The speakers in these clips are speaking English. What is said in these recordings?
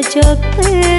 जब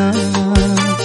sana